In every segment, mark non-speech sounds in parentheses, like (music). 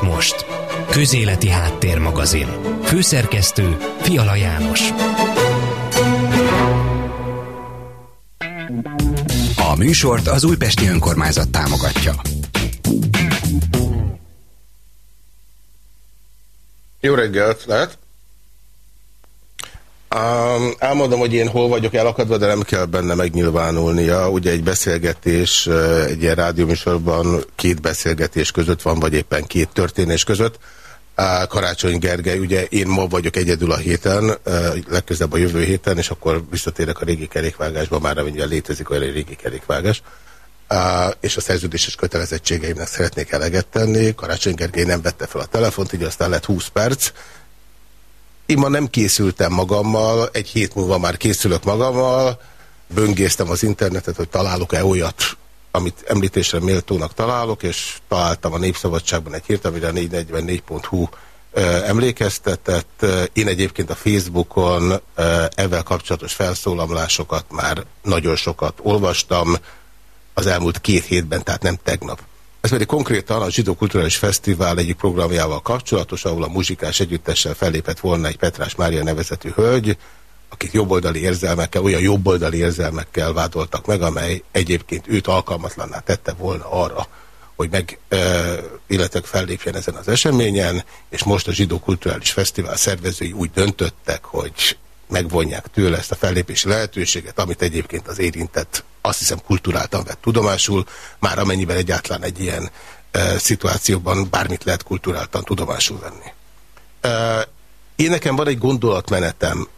és most. Közéleti Háttérmagazin. Főszerkesztő Fiala János. A műsort az Újpesti Önkormányzat támogatja. Jó reggelt, lehet? Um, elmondom, hogy én hol vagyok elakadva, de nem kell benne megnyilvánulnia. Ugye egy beszélgetés, egy ilyen rádióműsorban két beszélgetés között van, vagy éppen két történés között. Karácsony Gergely, ugye én ma vagyok egyedül a héten, legközelebb a jövő héten, és akkor visszatérek a régi kerékvágásba, már amennyivel létezik olyan régi kerékvágás. És a szerződéses kötelezettségeimnek szeretnék eleget tenni. Karácsony Gergely nem vette fel a telefont, így aztán lett 20 perc én ma nem készültem magammal, egy hét múlva már készülök magammal, böngésztem az internetet, hogy találok-e olyat, amit említésre méltónak találok, és találtam a Népszabadságban egy hírt, amire a 444.hu emlékeztetett. Én egyébként a Facebookon ezzel kapcsolatos felszólalásokat már nagyon sokat olvastam az elmúlt két hétben, tehát nem tegnap. Ez pedig konkrétan a Zsidó Kulturális Fesztivál egyik programjával kapcsolatos, ahol a muzsikás együttessel fellépett volna egy Petrás Mária nevezetű hölgy, akit jobboldali érzelmekkel, olyan jobboldali érzelmekkel vádoltak meg, amely egyébként őt alkalmatlanná tette volna arra, hogy meg, e, illetve fellépjen ezen az eseményen, és most a Zsidó Kulturális Fesztivál szervezői úgy döntöttek, hogy megvonják tőle ezt a fellépési lehetőséget, amit egyébként az érintett, azt hiszem kulturáltan vett tudomásul, már amennyiben egyáltalán egy ilyen e, szituációban bármit lehet kulturáltan tudomásul venni. E, én nekem van egy gondolatmenetem,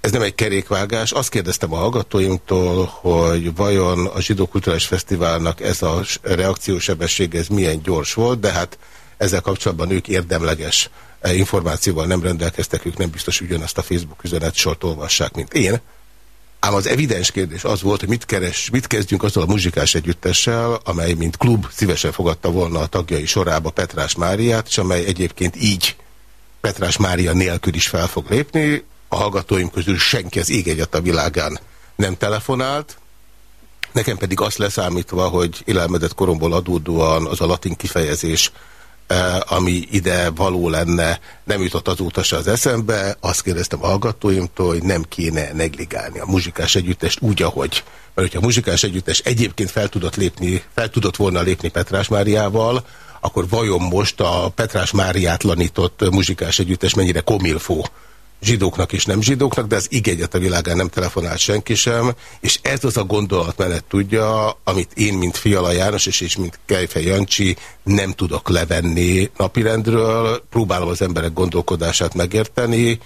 ez nem egy kerékvágás. Azt kérdeztem a hallgatóimtól, hogy vajon a Zsidó Kulturális Fesztiválnak ez a reakciósebesség ez milyen gyors volt, de hát ezzel kapcsolatban ők érdemleges információval nem rendelkeztek, ők nem biztos ugyanazt a Facebook üzenet sort olvassák, mint én. Ám az evidens kérdés az volt, hogy mit, keres, mit kezdjünk azzal a muzsikás együttessel, amely mint klub szívesen fogadta volna a tagjai sorába Petrás Máriát, és amely egyébként így Petrás Mária nélkül is fel fog lépni. A hallgatóim közül senki az ég egyet a világán nem telefonált, Nekem pedig azt leszámítva, hogy élelmedett koromból adódóan az a latin kifejezés ami ide való lenne, nem jutott azóta se az eszembe. Azt kérdeztem a hallgatóimtól, hogy nem kéne negligálni a muzsikás együttest úgy, ahogy. Mert hogyha a muzsikás együttes egyébként fel tudott, lépni, fel tudott volna lépni Petrás Máriával, akkor vajon most a Petrás Máriát lanított muzsikás együttes mennyire komilfó zsidóknak és nem zsidóknak, de az igényet a világán nem telefonált senki sem, és ez az a gondolatmenet tudja, amit én, mint Fiala János, és, és mint Kejfej Jancsi nem tudok levenni napirendről, próbálom az emberek gondolkodását megérteni,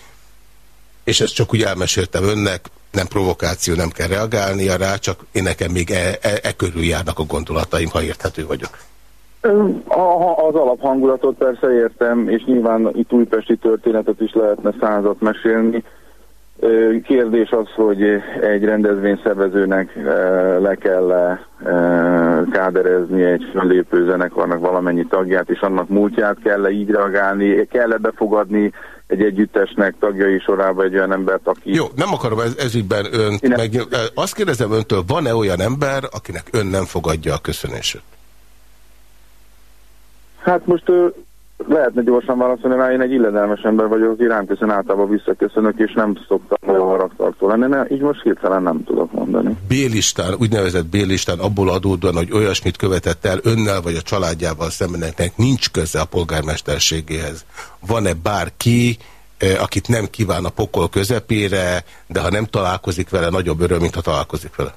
és ezt csak úgy elmeséltem önnek, nem provokáció, nem kell reagálnia rá, csak én nekem még e, e, e körül járnak a gondolataim, ha érthető vagyok. Az alaphangulatot persze értem, és nyilván itt újpesti történetet is lehetne százat mesélni. Kérdés az, hogy egy rendezvényszervezőnek le kell káderezni egy fölépő zenekarnak valamennyi tagját, és annak múltját kell -e így reagálni, kell -e befogadni egy együttesnek tagjai sorába egy olyan embert, aki... Jó, nem akarom ez, ezügyben önt meg... Azt kérdezem öntől, van-e olyan ember, akinek ön nem fogadja a köszönését? Hát most lehetne gyorsan válaszolni rá, én egy illedelmes ember vagyok, aki rám köszön általában visszaköszönök, és nem szoktam olyan haragtartó lenni, ne, így most hirtelen nem tudok mondani. B-listán, úgynevezett B-listán abból adódóan, hogy olyasmit követett el önnel vagy a családjával szembeneknek nincs köze a polgármesterségéhez. Van-e bárki, akit nem kíván a pokol közepére, de ha nem találkozik vele, nagyobb öröm, mint ha találkozik vele?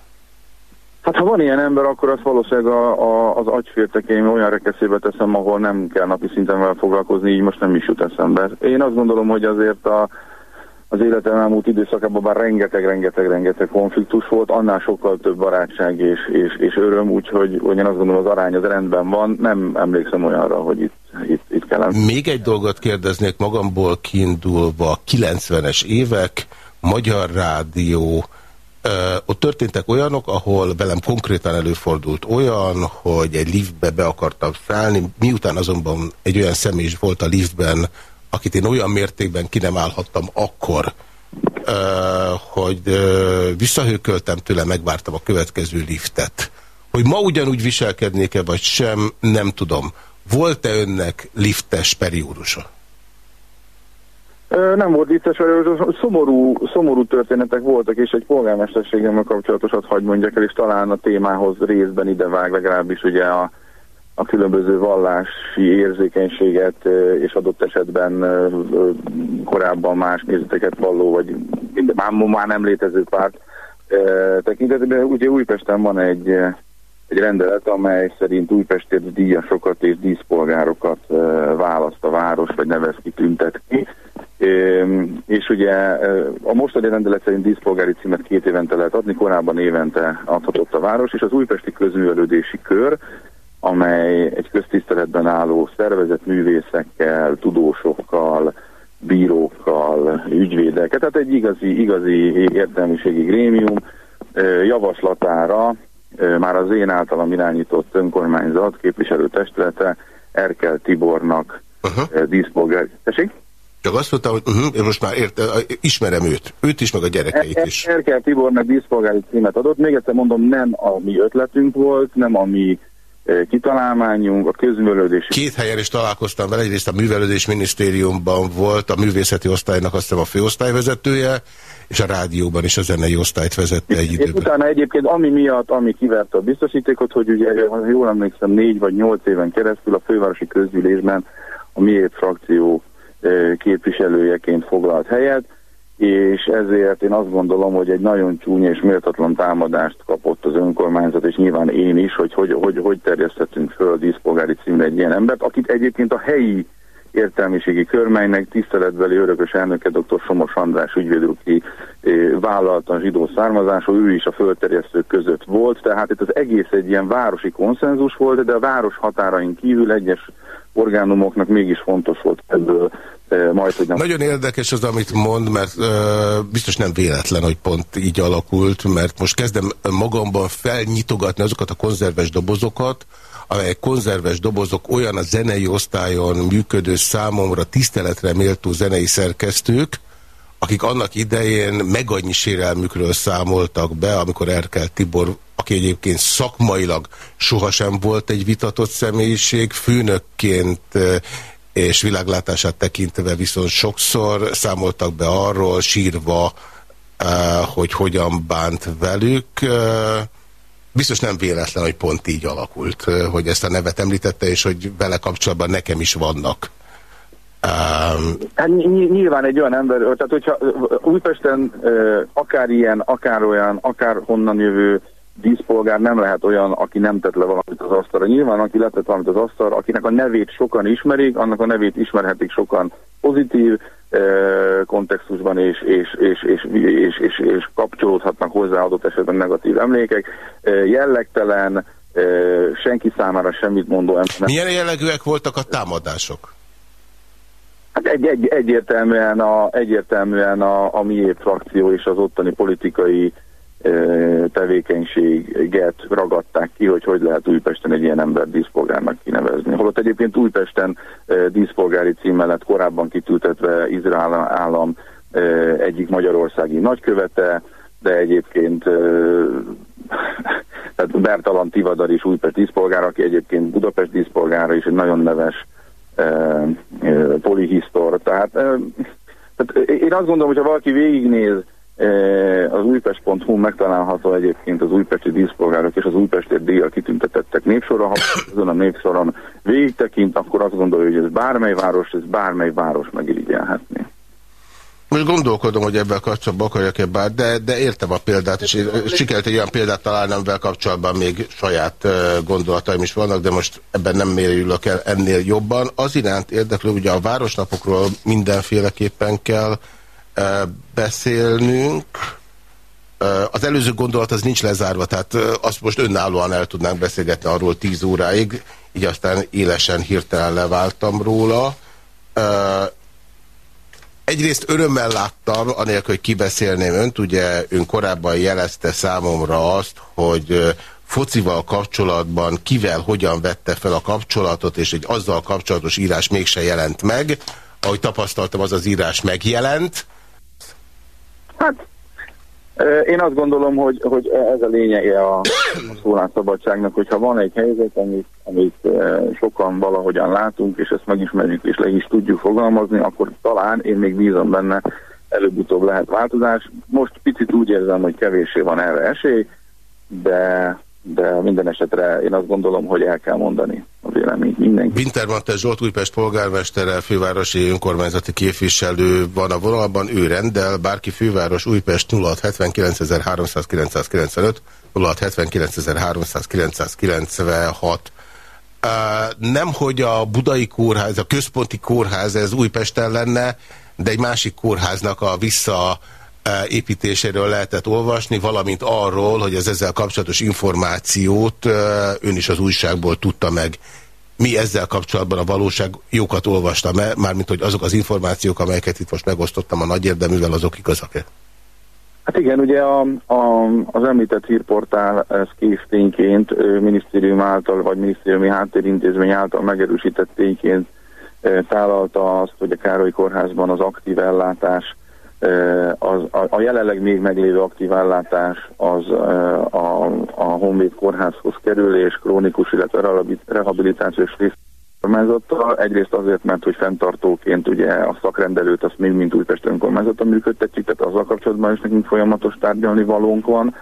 Hát ha van ilyen ember, akkor azt valószínűleg a, a, az agyfértekeim olyan rekeszébe teszem, ahol nem kell napi szinten vele foglalkozni, így most nem is jut eszembe. Én azt gondolom, hogy azért a, az életem elmúlt időszakában bár rengeteg-rengeteg-rengeteg konfliktus volt, annál sokkal több barátság és, és, és öröm, úgyhogy hogy én azt gondolom az arány az rendben van, nem emlékszem olyanra, hogy itt, itt, itt kellene. Még egy dolgot kérdeznék magamból kiindulva, 90-es évek, Magyar Rádió, ott történtek olyanok, ahol velem konkrétan előfordult olyan, hogy egy liftbe be akartam szállni, miután azonban egy olyan személy is volt a liftben, akit én olyan mértékben ki nem állhattam akkor, hogy visszahőköltem tőle, megvártam a következő liftet. Hogy ma ugyanúgy viselkednék-e, vagy sem, nem tudom. Volt-e önnek liftes periódusa? Nem volt vicces, szomorú, szomorú történetek voltak, és egy polgármesterségemmel kapcsolatosat hagy mondjak el, és talán a témához részben idevág, legalábbis ugye a, a különböző vallási érzékenységet, és adott esetben korábban más nézeteket valló, vagy már, már nem létező párt tekintetében. Ugye Újpesten van egy, egy rendelet, amely szerint Újpestért díjasokat és díszpolgárokat választ a város, vagy nevez ki, tüntet ki. És ugye a mostani rendelet szerint díszpolgári címet két évente lehet adni, korábban évente adhatott a város, és az újpesti közművelődési kör, amely egy köztiszteletben álló szervezet művészekkel, tudósokkal, bírókkal, ügyvédekkel, tehát egy igazi, igazi értelmiségi grémium javaslatára már az én általam irányított önkormányzat képviselőtestülete Erkel Tibornak uh -huh. díszpolgári... Tessék? Csak azt mondta, hogy uh -huh, én most már érte, ismerem őt. Őt is, meg a gyerekeit is. Erkel Tibornak díszpolgári címet adott. Még egyszer mondom, nem a mi ötletünk volt, nem a mi kitalálmányunk, a közművelődési... Két helyen is találkoztam vele, egyrészt a Művelődés Minisztériumban volt a művészeti osztálynak azt hiszem a főosztályvezetője, és a rádióban is a zenei osztályt vezette egy időben. És utána egyébként ami miatt, ami kiverte a biztosítékot, hogy ugye, jól emlékszem, négy vagy nyolc éven keresztül a fővárosi közgyűlésben a miért frakció képviselőjeként foglalt helyet, és ezért én azt gondolom, hogy egy nagyon csúnya és méltatlan támadást kapott az önkormányzat, és nyilván én is, hogy hogy, hogy, hogy terjesztettünk föl díszpolgári címre egy ilyen embert, akit egyébként a helyi értelmiségi körmelynek tiszteletbeli örökös elnöke dr. Somos András ügyvédruki vállalta a zsidó származású, ő is a fölterjesztők között volt, tehát itt az egész egy ilyen városi konszenzus volt, de a város határain kívül egyes orgánumoknak mégis fontos volt ebből majd, hogy nem. Nagyon érdekes az, amit mond, mert uh, biztos nem véletlen, hogy pont így alakult, mert most kezdem magamban felnyitogatni azokat a konzerves dobozokat, amelyek konzerves dobozok olyan a zenei osztályon működő számomra tiszteletre méltó zenei szerkesztők, akik annak idején meg annyi sérelmükről számoltak be, amikor Erkel Tibor, aki egyébként szakmailag sohasem volt egy vitatott személyiség, főnökként és világlátását tekintve viszont sokszor számoltak be arról, sírva, hogy hogyan bánt velük. Biztos nem véletlen, hogy pont így alakult, hogy ezt a nevet említette, és hogy vele kapcsolatban nekem is vannak. Um, hát nyilván egy olyan ember, tehát hogyha Újpesten akár ilyen, akár olyan, akár honnan jövő díszpolgár nem lehet olyan, aki nem tett le valamit az asztalra. Nyilván, aki letett valamit az asztalra, akinek a nevét sokan ismerik, annak a nevét ismerhetik sokan pozitív kontextusban, és, és, és, és, és, és, és kapcsolódhatnak hozzá adott esetben negatív emlékek. Jellegtelen, senki számára semmit mondó ember. Milyen jellegűek voltak a támadások? Hát egy, egy, egyértelműen, a, egyértelműen a, a miért frakció és az ottani politikai tevékenységet ragadták ki, hogy hogy lehet Újpesten egy ilyen ember díszpolgárnak kinevezni. Holott egyébként Újpesten díszpolgári cím mellett korábban kitültetve Izrael állam egyik magyarországi nagykövete, de egyébként (laughs) tehát Bertalan Tivadar is Újpest díszpolgár, aki egyébként Budapest díszpolgára is egy nagyon neves polihisztor. Tehát, tehát én azt gondolom, hogy ha valaki végignéz az újpest.hu megtalálható egyébként az újpesti díszpolgárok és az újpesti díjjal kitüntetettek népsorra. Ha azon a népsoron végig tekint, akkor azt gondolja, hogy ez bármely város, ez bármely város megirigyelhetné. Most gondolkodom, hogy ebben kapcsolatban akarjak-e bár, de, de értem a példát, és sikerült egy olyan példát találni, amivel kapcsolatban még saját gondolataim is vannak, de most ebben nem mérjülök el ennél jobban. Az iránt érdeklő, ugye a városnapokról mindenféleképpen kell beszélnünk. Az előző gondolat az nincs lezárva, tehát azt most önállóan el tudnánk beszélgetni arról 10 óráig, így aztán élesen hirtelen leváltam róla. Egyrészt örömmel láttam, anélkül, hogy kibeszélném önt, ugye ön korábban jelezte számomra azt, hogy focival kapcsolatban kivel, hogyan vette fel a kapcsolatot, és egy azzal kapcsolatos írás mégse jelent meg. Ahogy tapasztaltam, az az írás megjelent, Hát én azt gondolom, hogy, hogy ez a lényege a, a szólásszabadságnak, hogyha van egy helyzet, amit, amit sokan valahogyan látunk, és ezt megismerjük és le is tudjuk fogalmazni, akkor talán én még bízom benne, előbb-utóbb lehet változás. Most picit úgy érzem, hogy kevéssé van erre esély, de, de minden esetre én azt gondolom, hogy el kell mondani a véleményt mindenki. Wintermantel Zsolt Újpest polgármestere, fővárosi önkormányzati képviselő van a vonalban, ő rendel, bárki főváros Újpest 0679.395, 0679.396. Nem, hogy a budai kórház, a központi kórház ez Újpesten lenne, de egy másik kórháznak a vissza építéséről lehetett olvasni, valamint arról, hogy az ezzel kapcsolatos információt ön is az újságból tudta meg. Mi ezzel kapcsolatban a valóság jókat olvastam -e, mármint hogy azok az információk, amelyeket itt most megosztottam a nagy érdeművel, azok igazak-e? Hát igen, ugye a, a, az említett hírportál ez késztényként, minisztérium által, vagy minisztériumi háttérintézmény által megerősített tényként tálalta azt, hogy a Károly Kórházban az aktív ellátás, az, a, a jelenleg még meglévő aktív ellátás az a, a Honvéd Kórházhoz kerül, és krónikus, illetve rehabilitációs rész önkormányzattal. Egyrészt azért, mert hogy fenntartóként ugye a szakrendelőt azt még mint Újpest önkormányzata működtetjük, tehát azzal kapcsolatban is nekünk folyamatos tárgyalni valónk van.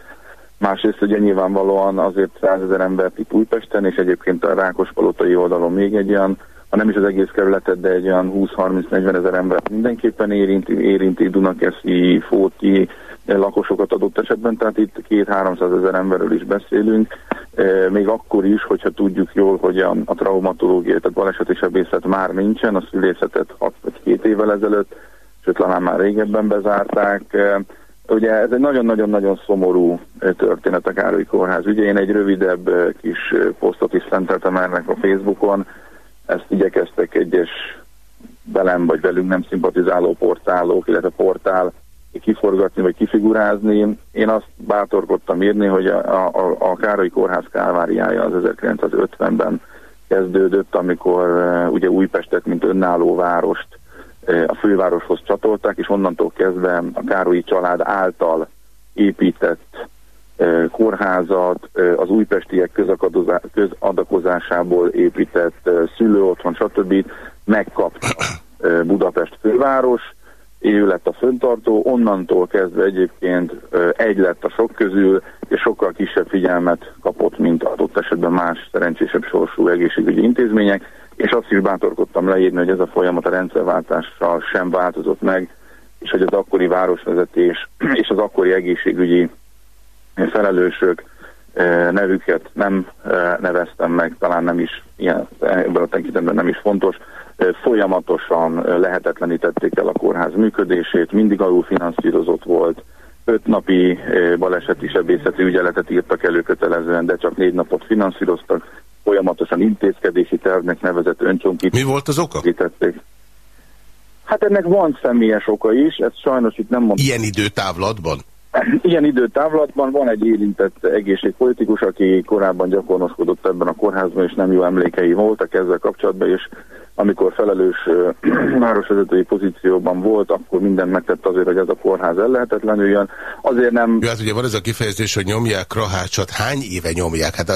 Másrészt ugye nyilvánvalóan azért százezer embert itt Újpesten, és egyébként a Rákospalotai oldalon még egy olyan ha nem is az egész kerületet, de egy olyan 20-30-40 ezer embert mindenképpen érinti, érinti Dunakeszi, Fóti lakosokat adott esetben, tehát itt két-háromszáz ezer emberről is beszélünk, e, még akkor is, hogyha tudjuk jól, hogy a, a traumatológia, tehát baleseti sebészet már nincsen, a szülészetet 6 vagy 2 évvel ezelőtt, sőt talán már régebben bezárták. E, ugye ez egy nagyon-nagyon-nagyon szomorú történet a Károly Kórház ügye. Én egy rövidebb kis posztot is szenteltem ennek a Facebookon, ezt igyekeztek egyes velem vagy velünk nem szimpatizáló portálok, illetve portál kiforgatni vagy kifigurázni. Én azt bátorkodtam írni, hogy a, a, a Károly Kórház kálváriája az 1950-ben kezdődött, amikor uh, ugye Újpestet, mint önálló várost uh, a fővároshoz csatolták, és onnantól kezdve a Károlyi család által épített kórházat, az újpestiek közadakozásából épített szülőotthon, stb. megkapta Budapest főváros, ő lett a föntartó, onnantól kezdve egyébként egy lett a sok közül, és sokkal kisebb figyelmet kapott, mint adott esetben más szerencsésebb sorsú egészségügyi intézmények, és azt is bátorkodtam leírni, hogy ez a folyamat a rendszerváltással sem változott meg, és hogy az akkori városvezetés és az akkori egészségügyi felelősök eh, nevüket nem eh, neveztem meg, talán nem is ilyen, ebben a tekintetben nem is fontos, eh, folyamatosan lehetetlenítették el a kórház működését, mindig alul finanszírozott volt, öt napi baleseti sebészeti ügyeletet írtak elő kötelezően, de csak négy napot finanszíroztak, folyamatosan intézkedési tervnek nevezett öncsonkít. Mi volt az oka? Hát ennek van személyes oka is, ezt sajnos itt nem mondom. Ilyen időtávlatban? Ilyen időtávlatban van egy érintett egészségpolitikus, aki korábban gyakornoskodott ebben a kórházban, és nem jó emlékei voltak ezzel kapcsolatban, és amikor felelős (clears throat) városvezetői pozícióban volt, akkor mindent megtett azért, hogy ez a kórház ellehetetlenüljön. Azért nem... Jó, hát ugye van ez a kifejezés, hogy nyomják Rahácsot. Hány éve nyomják? Hát e,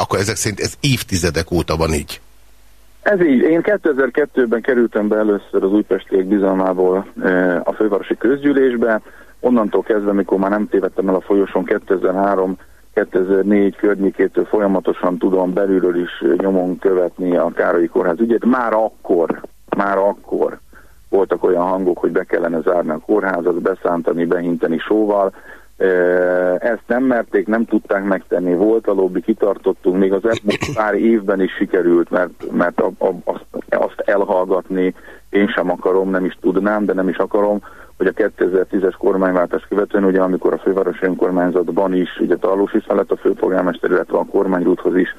akkor ezek szerint ez évtizedek óta van így. Ez így. Én 2002-ben kerültem be először az újpestiek bizalmából e, a fővárosi közgyűlésbe, onnantól kezdve, mikor már nem tévedtem el a folyosón 2003 2004 környékétől folyamatosan tudom belülről is nyomon követni a Károlyi Kórház ügyét. Már akkor, már akkor voltak olyan hangok, hogy be kellene zárni a kórházat, beszántani, behinteni sóval. Ezt nem merték, nem tudták megtenni, volt a lobby, kitartottunk, még az elmúlt pár évben is sikerült, mert, mert a, a, azt elhallgatni én sem akarom, nem is tudnám, de nem is akarom, hogy a 2010-es kormányváltás követően, ugye amikor a fővárosi önkormányzatban is, ugye Talós is lett a főpolgármester, illetve a kormányrúthoz is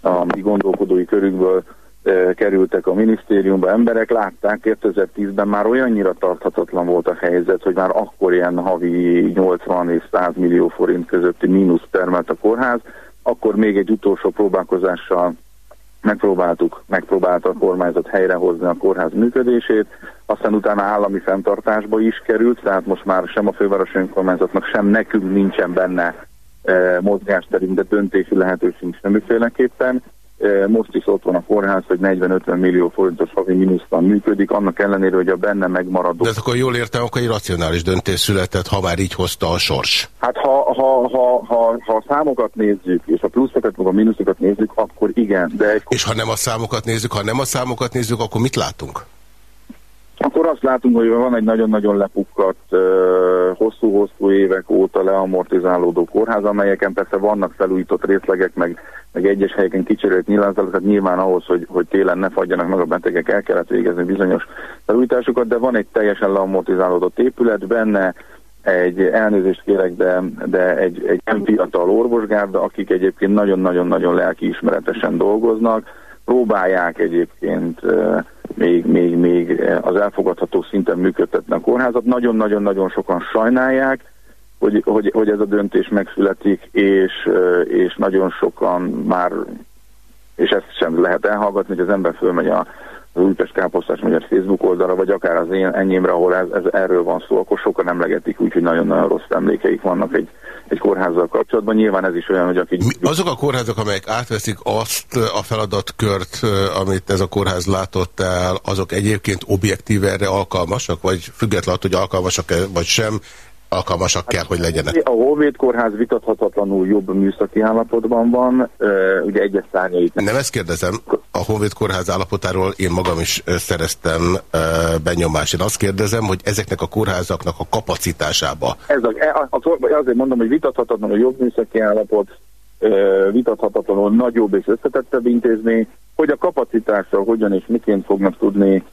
a mi gondolkodói körükből e, kerültek a minisztériumba emberek, látták 2010-ben már olyannyira tarthatatlan volt a helyzet, hogy már akkor ilyen havi 80 és 100 millió forint közötti mínusz termelt a kórház, akkor még egy utolsó próbálkozással megpróbáltuk, megpróbálta a kormányzat helyrehozni a kórház működését, aztán utána állami fenntartásba is került, tehát most már sem a fővárosi önkormányzatnak, sem nekünk nincsen benne e, mozgásterünk, de döntési lehetőség semmiféleképpen. Most is ott van a kórház, hogy 40-50 millió forintos havi mínuszban működik, annak ellenére, hogy a benne megmaradó... De ez akkor jól értem, akkor egy racionális döntés született, ha már így hozta a sors. Hát ha, ha, ha, ha, ha a számokat nézzük, és a pluszokat, meg a mínuszokat nézzük, akkor igen. De egy... És ha nem a számokat nézzük, ha nem a számokat nézzük, akkor mit látunk? Akkor azt látunk, hogy van egy nagyon-nagyon lepukkadt, hosszú-hosszú évek óta leamortizálódó kórház, amelyeken persze vannak felújított részlegek, meg, meg egyes helyeken kicserélt nyilvánzatokat, nyilván ahhoz, hogy, hogy télen ne fagyjanak meg a betegek, el kellett végezni bizonyos felújításokat, de van egy teljesen leamortizálódott épület, benne egy elnézést kérek, de, de egy, egy fiatal orvosgárda, akik egyébként nagyon-nagyon-nagyon lelkiismeretesen dolgoznak, próbálják egyébként még, még, még az elfogadható szinten működtetni a kórházat. Nagyon-nagyon-nagyon sokan sajnálják, hogy, hogy, hogy ez a döntés megszületik, és, és nagyon sokan már, és ezt sem lehet elhallgatni, hogy az ember fölmegy a az Újpest Káposztás magyar Facebook oldalra, vagy akár az én enyémre, ahol ez, ez erről van szó, akkor sokan emlegetik úgy, hogy nagyon-nagyon rossz emlékeik vannak egy, egy kórházzal kapcsolatban. Nyilván ez is olyan, hogy akik... Mi, azok a kórházak, amelyek átveszik azt a feladatkört, amit ez a kórház látott el, azok egyébként objektív erre alkalmasak, vagy függetlenül, hogy alkalmasak-e, vagy sem, alkalmasak kell, hogy legyenek. A Honvéd kórház vitathatatlanul jobb műszaki állapotban van, ugye egyes szárnyait... Nem ezt kérdezem, a Honvéd kórház állapotáról én magam is szereztem benyomást. Én azt kérdezem, hogy ezeknek a kórházaknak a kapacitásába... Ez a, e, az, azért mondom, hogy vitathatatlanul jobb műszaki állapot, vitathatatlanul nagyobb és összetettebb intézmény, hogy a kapacitásra hogyan és miként fognak tudni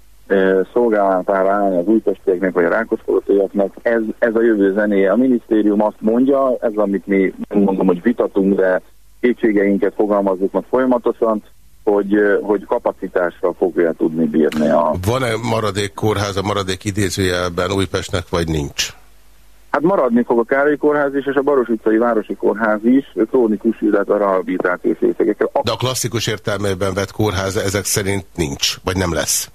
szolgálatára állni az újpestieknek vagy a rákoszkolótiaknak. Ez, ez a jövő zenéje. A minisztérium azt mondja, ez amit mi mondom, hogy vitatunk, de kétségeinket fogalmazzuk meg folyamatosan, hogy, hogy kapacitásra fogja tudni bírni a... Van-e maradék kórház a maradék idézőjelben Újpestnek, vagy nincs? Hát maradni fog a Károly kórház is, és a Baros utcai Városi Kórház is, krónikus, illetve rehabilitációs részegekkel. De a klasszikus értelmében vett kórház ezek szerint nincs, vagy nem lesz?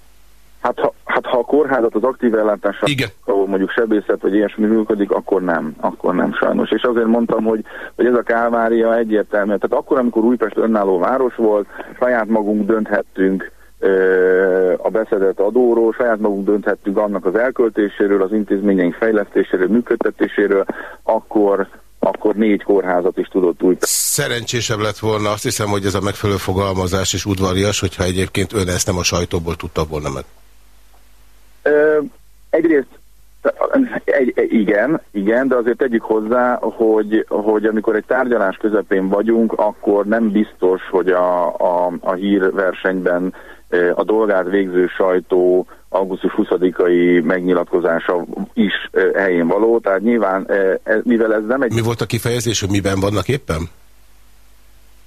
Hát ha, hát ha a kórházat az aktív ellátásra, Igen. ahol mondjuk sebészet vagy ilyesmi működik, akkor nem, akkor nem sajnos. És azért mondtam, hogy, hogy ez a kálvária egyértelmű. Tehát akkor, amikor Újpest önálló város volt, saját magunk dönthettünk a beszedett adóról, saját magunk dönthettünk annak az elköltéséről, az intézményeink fejlesztéséről, működtetéséről, akkor akkor négy kórházat is tudott úgy. Szerencsésebb lett volna, azt hiszem, hogy ez a megfelelő fogalmazás és udvarias, hogyha egyébként ön ezt nem a sajtóból tudta volna meg. Egyrészt egy, igen, igen, de azért tegyük hozzá, hogy, hogy amikor egy tárgyalás közepén vagyunk, akkor nem biztos, hogy a, a, a hírversenyben a dolgát végző sajtó augusztus 20-ai megnyilatkozása is helyén való. Tehát nyilván, mivel ez nem egy... Mi volt a kifejezés, hogy miben vannak éppen?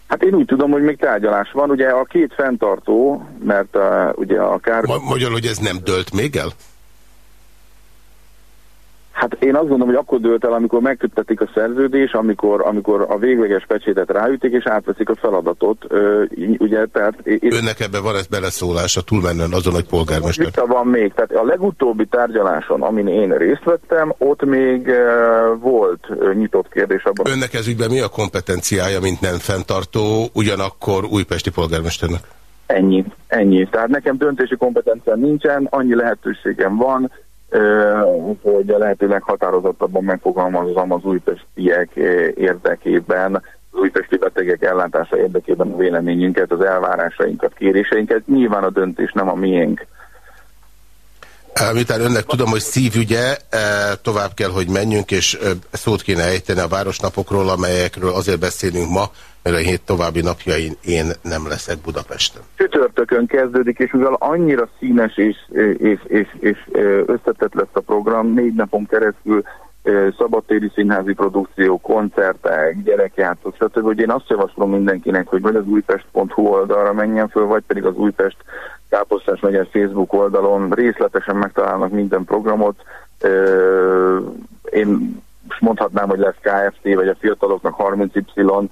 Hát én úgy tudom, hogy még tárgyalás van. Ugye a két fenntartó, mert uh, ugye a kár... Ma Magyarul, hogy ez nem dölt még el? Hát én azt gondolom, hogy akkor dőlt el, amikor megköttetik a szerződés, amikor, amikor a végleges pecsétet ráütik, és átveszik a feladatot. Ö, ugye, tehát, én... Önnek ebben van ez beleszólása túlmenően azon, hogy polgármester? Vita van még. Tehát a legutóbbi tárgyaláson, amin én részt vettem, ott még volt nyitott kérdés abban. Önnek ez ügyben mi a kompetenciája, mint nem fenntartó, ugyanakkor újpesti polgármesternek? Ennyi, ennyi. Tehát nekem döntési kompetencia nincsen, annyi lehetőségem van, hogy a lehető leghatározottabban megfogalmazom az újpestiek érdekében, az újpesti betegek ellátása érdekében a véleményünket, az elvárásainkat, kéréseinket. Nyilván a döntés nem a miénk. Miután önnek tudom, hogy szívügye, tovább kell, hogy menjünk, és szót kéne ejteni a városnapokról, amelyekről azért beszélünk ma, mert a hét további napjain én nem leszek Budapesten. Csütörtökön kezdődik, és mivel annyira színes és, és, és, és összetett lesz a program, négy napon keresztül szabadtéri színházi produkció, koncertek, gyerekjátszók, stb. Hogy én azt javaslom mindenkinek, hogy vagy az újpest.hu oldalra menjen föl, vagy pedig az Újpest Káposztás megyen Facebook oldalon részletesen megtalálnak minden programot. Én mondhatnám, hogy lesz KFT, vagy a fiataloknak 30Y,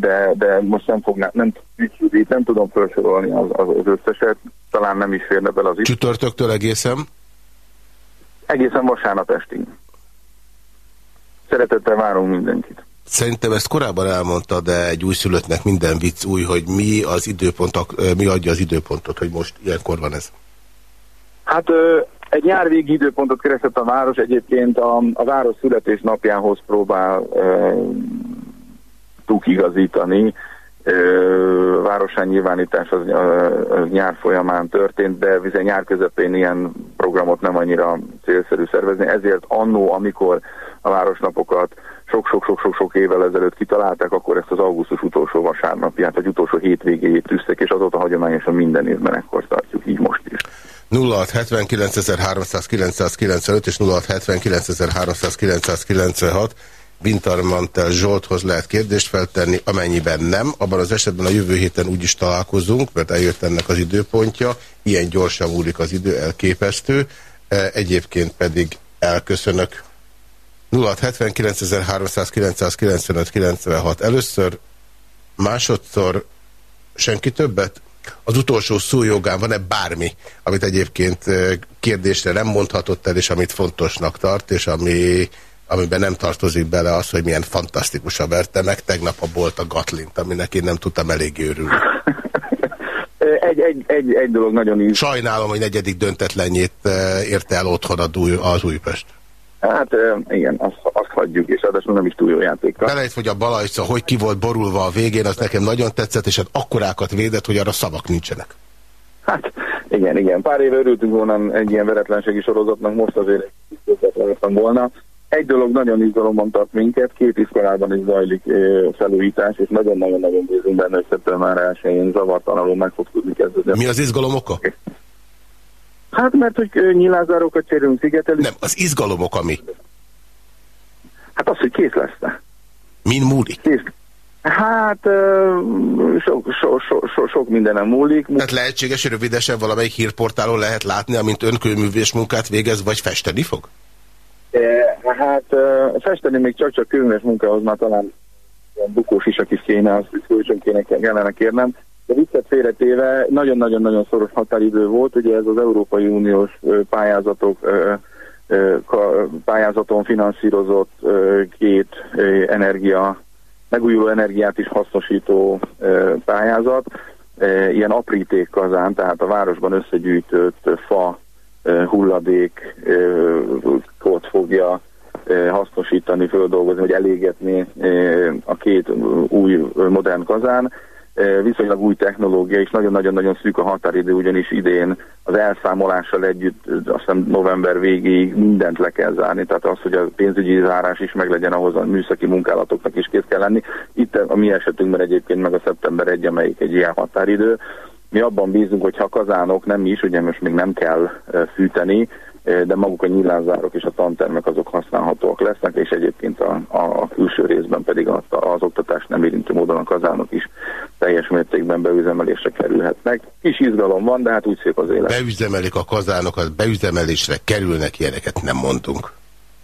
de, de most nem fognám, nem, nem tudom felsorolni az, az összeset, talán nem is férne bele az is. Csütörtöktől egészen? Egészen vasárnap estig. Szeretettel várunk mindenkit. Szerintem ezt korábban elmondta, de egy újszülöttnek minden vicc új, hogy mi az időpont, mi adja az időpontot, hogy most ilyenkor van ez? Hát egy nyárvégi időpontot keresett a város, egyébként a, a város születésnapjához próbál e, tukigazítani. Városán nyilvánítás az, az nyár folyamán történt, de viszont nyár közepén ilyen programot nem annyira célszerű szervezni, ezért annó, amikor a városnapokat sok-sok-sok-sok évvel ezelőtt kitalálták, akkor ezt az augusztus utolsó vasárnapját, vagy utolsó hétvégéjét tűztek, és azóta hagyományosan minden évben ekkor tartjuk, így most is. 0679.395 és 0679.396 Bintarmantel Zsolthoz lehet kérdést feltenni, amennyiben nem, abban az esetben a jövő héten úgy is találkozunk, mert eljött ennek az időpontja, ilyen gyorsan múlik az idő, elképesztő, e, egyébként pedig elköszönök. 0679.395 először, másodszor senki többet? az utolsó szójogán van-e bármi, amit egyébként kérdésre nem mondhatott el, és amit fontosnak tart, és ami, amiben nem tartozik bele az, hogy milyen fantasztikusan verte meg tegnap a bolt a Gatlint, aminek én nem tudtam elég őrülni. Egy, egy, egy, egy dolog nagyon is. Sajnálom, hogy negyedik döntetlenjét érte el otthon az Újpest. Hát igen, azt, azt hagyjuk, és ráadásul nem is túl jó játékkal. Belejt, hogy a Balajca, hogy ki volt borulva a végén, az nekem nagyon tetszett, és hát akkorákat védett, hogy arra szavak nincsenek. Hát igen, igen. Pár éve örültünk volna egy ilyen veretlenségi sorozatnak, most azért egy volna. Egy dolog nagyon izgalomban tart minket, két iskolában is zajlik felújítás, és nagyon-nagyon-nagyon bízunk benne, hogy szeptember 1-én zavartalanul meg fog tudni kezdődni. Mi az izgalom oka? Hát mert, hogy nyilázárokat cserélünk szigetelni. Nem, az izgalomok ami? Hát az, hogy kész lesz. Min múlik? Kész. Hát sok, so, so, so, sok mindenem múlik. Tehát lehetséges, hogy rövidesen valamelyik hírportálon lehet látni, amint önkőművés munkát végez, vagy festeni fog? Hát festeni még csak-csak kőműves munkához már talán bukós is, aki kéne, azt hogy kéne kellene kérnem. De viccet félretéve nagyon-nagyon-nagyon szoros határidő volt, ugye ez az Európai Uniós pályázatok pályázaton finanszírozott két energia, megújuló energiát is hasznosító pályázat, ilyen apríték kazán, tehát a városban összegyűjtött fa hulladékot fogja hasznosítani, földolgozni, vagy elégetni a két új modern kazán viszonylag új technológia, és nagyon-nagyon-nagyon szűk a határidő, ugyanis idén az elszámolással együtt azt hiszem november végéig mindent le kell zárni, tehát az, hogy a pénzügyi zárás is meglegyen ahhoz a műszaki munkálatoknak is kész kell lenni. Itt a mi esetünkben egyébként meg a szeptember 1, amelyik egy ilyen határidő. Mi abban bízunk, hogy ha kazánok nem is, ugye most még nem kell fűteni, de maguk a nyílázárok és a tantermek azok használhatóak lesznek, és egyébként a, a külső részben pedig az, az oktatás nem érintő módon a kazánok is teljes mértékben beüzemelésre kerülhetnek. Kis izgalom van, de hát úgy szép az élet. Beüzemelik a kazánokat, beüzemelésre kerülnek, ilyeneket nem mondunk.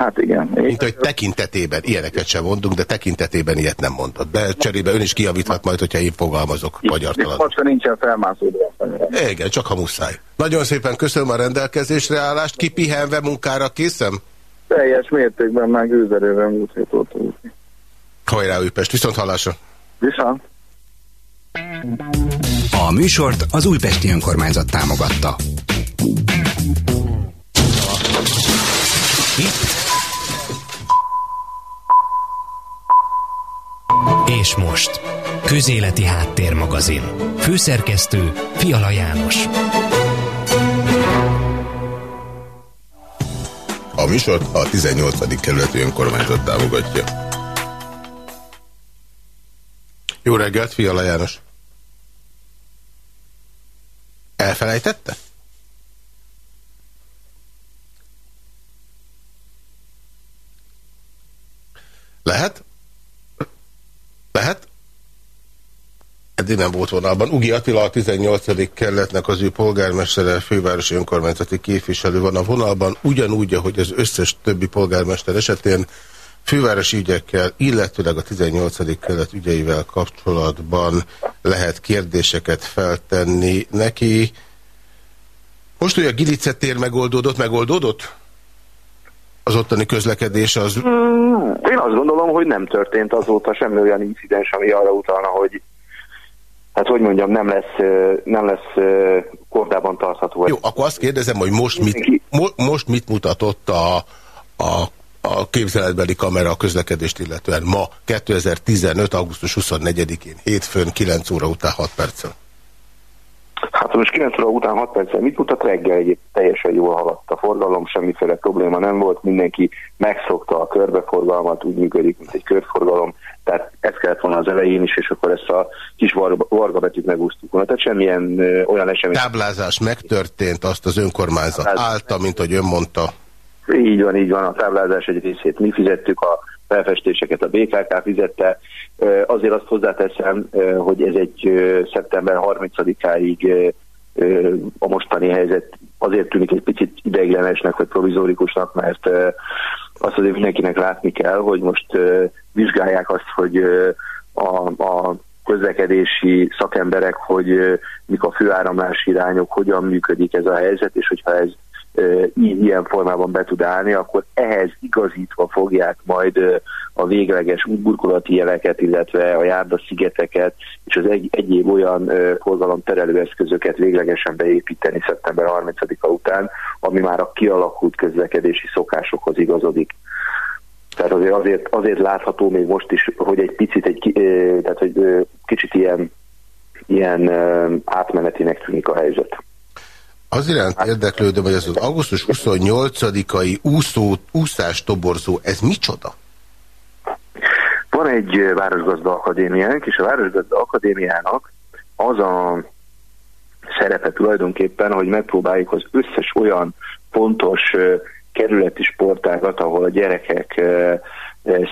Hát igen. Mint hogy tekintetében, ilyeneket sem mondunk, de tekintetében ilyet nem mondott. De cserébe ön is kiavíthat majd, hogyha én fogalmazok magyartalan. Most nincsen felmászódva. Igen, csak ha muszáj. Nagyon szépen köszönöm a rendelkezésre állást. Kipihenve munkára készem? Teljes mértékben már gőzerőben múlt hét Hajrá Újpest, viszont hallásra. Viszont. A műsort az Újpesti Önkormányzat támogatta. És most, Közéleti Háttérmagazin. Főszerkesztő Fiala János. A műsort a 18. kerületi önkormányzat támogatja. Jó reggelt, Fiala János! Elfelejtette? Lehet? Lehet? Eddig nem volt vonalban. Ugi Attila a 18. kerületnek az ő polgármestere, fővárosi önkormányzati képviselő van a vonalban, ugyanúgy, ahogy az összes többi polgármester esetén fővárosi ügyekkel, illetőleg a 18. kerület ügyeivel kapcsolatban lehet kérdéseket feltenni neki. Most, hogy a Gilice tér megoldódott, megoldódott? Az ottani közlekedés az... Mm, én azt gondolom, hogy nem történt azóta semmi olyan incidens, ami arra utalna, hogy hát hogy mondjam, nem lesz, nem lesz kordában tartható. Jó, akkor azt kérdezem, hogy most mit, mo most mit mutatott a, a, a képzeletbeli kamera a közlekedést illetően ma 2015. augusztus 24-én hétfőn 9 óra után 6 perccel? Hát most 9 óra után 6 perccel mit mutat? Reggel egy teljesen jól haladt a forgalom, semmiféle probléma nem volt, mindenki megszokta a körbeforgalmat, úgy működik, mint egy körforgalom, tehát ez kellett volna az elején is, és akkor ezt a kis varga, varga betűt megúsztuk volna. Tehát semmilyen ö, olyan esemény. Táblázás megtörtént, azt az önkormányzat állta, mint hogy ön mondta. Így van, így van, a táblázás egy részét mi fizettük, a felfestéseket a BKK fizette. Azért azt hozzáteszem, hogy ez egy szeptember 30-áig a mostani helyzet azért tűnik egy picit ideiglenesnek vagy provizórikusnak, mert azt azért mindenkinek látni kell, hogy most vizsgálják azt, hogy a, a közlekedési szakemberek, hogy mik a főáramlási irányok, hogyan működik ez a helyzet, és hogyha ez így ilyen formában be tud állni, akkor ehhez igazítva fogják majd a végleges útburkolati jeleket, illetve a járdaszigeteket és az egy, egyéb olyan forgalomterelő eszközöket véglegesen beépíteni szeptember 30-a után, ami már a kialakult közlekedési szokásokhoz igazodik. Tehát azért, azért, azért látható még most is, hogy egy picit, egy, tehát hogy kicsit ilyen, ilyen átmenetinek tűnik a helyzet. Az iránt érdeklődöm, hogy ez az augusztus 28-ai úszó, úszás toborzó, ez micsoda? Van egy Városgazda Akadémiánk, és a Városgazda Akadémiának az a szerepe tulajdonképpen, hogy megpróbáljuk az összes olyan fontos kerületi sportágat, ahol a gyerekek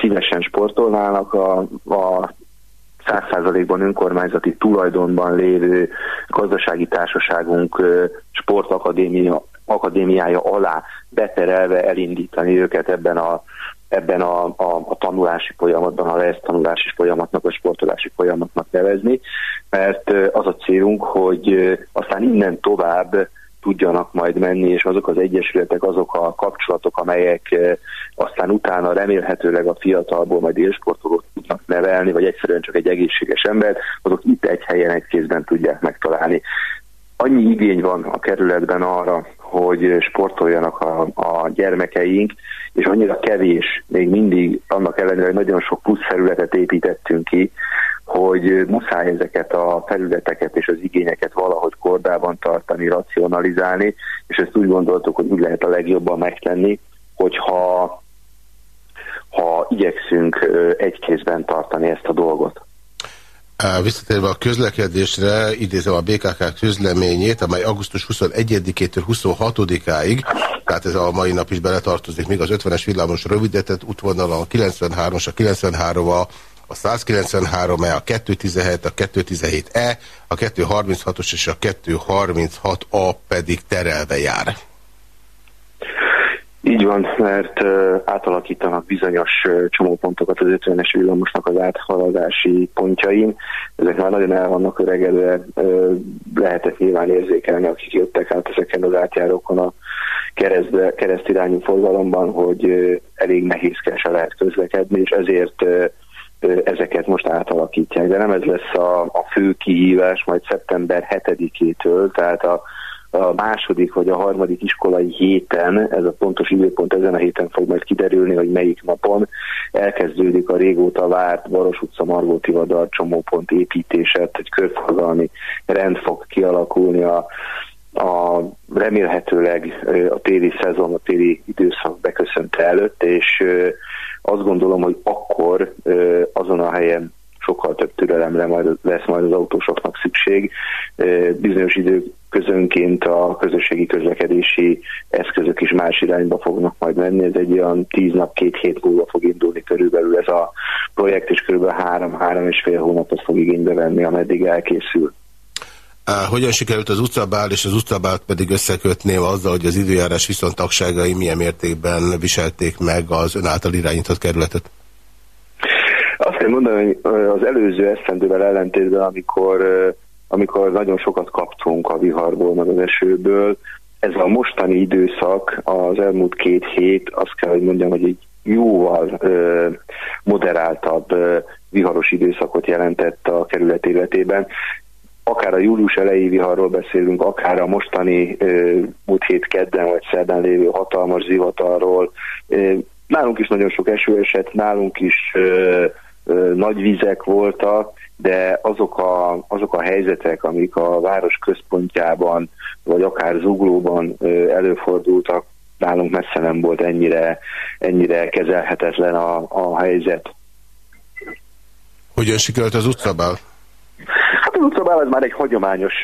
szívesen sportolnának, a, a 100%-ban önkormányzati tulajdonban lévő gazdasági társaságunk sportakadémia akadémiája alá beterelve elindítani őket ebben a, ebben a, a, a tanulási folyamatban, ha lesz tanulási folyamatnak, vagy sportolási folyamatnak nevezni, mert az a célunk, hogy aztán innen tovább tudjanak majd menni, és azok az egyesületek, azok a kapcsolatok, amelyek aztán utána remélhetőleg a fiatalból majd élsportolót tudnak nevelni, vagy egyszerűen csak egy egészséges embert, azok itt egy helyen, egy kézben tudják megtalálni. Annyi igény van a kerületben arra, hogy sportoljanak a, a gyermekeink, és annyira kevés, még mindig annak ellenére, hogy nagyon sok plusz felületet építettünk ki, hogy muszáj ezeket a felületeket és az igényeket valahogy kordában tartani, racionalizálni, és ezt úgy gondoltuk, hogy úgy lehet a legjobban megtenni, hogyha ha igyekszünk egy kézben tartani ezt a dolgot. Visszatérve a közlekedésre, idézem a BKK közleményét, amely augusztus 21-től 26-áig, tehát ez a mai nap is beletartozik, még az 50-es villamos rövidített útvonalon, a 93-as, a 93-a, a 193-e, a 217, a 217E, a 236-os és a 236A pedig terelve jár. Így van, mert átalakítanak bizonyos csomópontokat az 50-es villamosnak az áthaladási pontjain. Ezek már nagyon el vannak öregedve, lehetett nyilván érzékelni, akik jöttek át ezeken az átjárókon a keresztbe, keresztirányú forgalomban, hogy elég nehézkesen lehet közlekedni, és ezért ezeket most átalakítják. De nem ez lesz a, a fő kihívás majd szeptember 7-től, tehát a a második vagy a harmadik iskolai héten, ez a pontos időpont ezen a héten fog majd kiderülni, hogy melyik napon elkezdődik a régóta várt Baros utca Margóti csomópont építéset, egy körforgalmi rend fog kialakulni a, a remélhetőleg a téli szezon, a téli időszak beköszönte előtt, és azt gondolom, hogy akkor azon a helyen sokkal több türelemre majd lesz majd az autósoknak szükség. Bizonyos idők közönként a közösségi közlekedési eszközök is más irányba fognak majd menni. Ez egy olyan tíz nap, két hét múlva fog indulni körülbelül ez a projekt, és körülbelül három-három és fél hónapot fog igénybe venni, ameddig elkészül. Hogyan sikerült az utcabál, és az utcabált pedig összekötni azzal, hogy az időjárás viszontagságai milyen mértékben viselték meg az ön által irányított kerületet? Azt kell mondani, hogy az előző esztendővel ellentétben, amikor, amikor nagyon sokat kaptunk a viharból, meg az esőből, ez a mostani időszak, az elmúlt két hét, azt kell, hogy mondjam, hogy egy jóval ö, moderáltabb ö, viharos időszakot jelentett a kerület életében. Akár a július elejé viharról beszélünk, akár a mostani ö, múlt hét kedden vagy szerdán lévő hatalmas zivatarról. Ö, nálunk is nagyon sok eső esett, nálunk is ö, nagy vizek voltak, de azok a, azok a helyzetek, amik a város központjában, vagy akár zuglóban előfordultak, nálunk messze nem volt ennyire, ennyire kezelhetetlen a, a helyzet. Hogyan sikerült az utcabál? Hát az utcabál az már egy hagyományos,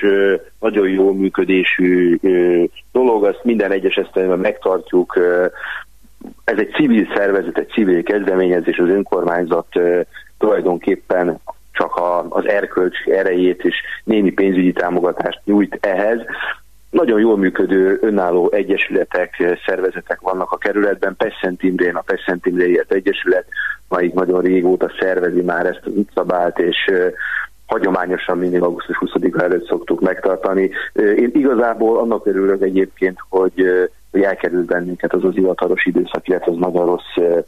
nagyon jó működésű dolog, azt minden egyes esztelemben megtartjuk. Ez egy civil szervezet, egy civil kezdeményezés, az önkormányzat tulajdonképpen csak a, az erkölcs erejét és némi pénzügyi támogatást nyújt ehhez. Nagyon jól működő önálló egyesületek, szervezetek vannak a kerületben. Pesszent Imrén, a Pesszent Imréért Egyesület, maig nagyon régóta szervezi már ezt az utcabált, és hagyományosan mindig augusztus 20-a előtt szoktuk megtartani. Én igazából annak örülök egyébként, hogy, hogy elkerült bennünket az az hivatalos időszak, illetve az nagyon rossz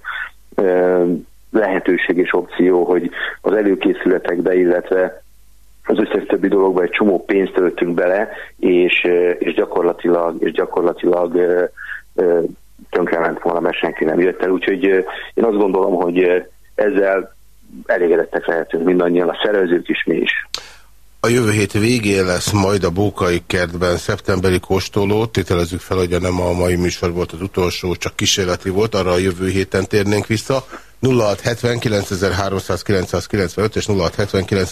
lehetőség és opció, hogy az előkészületekbe, illetve az összes többi dologba egy csomó pénzt töltünk bele, és, és gyakorlatilag, és gyakorlatilag tönkrement volna, mert senki nem jött el. Úgyhogy én azt gondolom, hogy ezzel elégedettek lehetünk mindannyian, a szervezők is, mi is. A jövő hét végén lesz majd a Bókai kertben szeptemberi kóstoló. Tételezzük fel, hogy nem a mai műsor volt az utolsó, csak kísérleti volt, arra a jövő héten térnénk vissza. 0670 és 0670